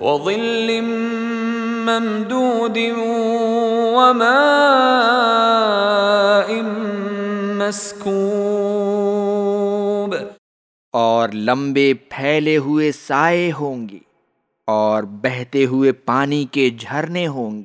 وظل ممدود وماء مسکوب اور لمبے پھیلے ہوئے سائے ہوں گے اور بہتے ہوئے پانی کے جھرنے ہوں گے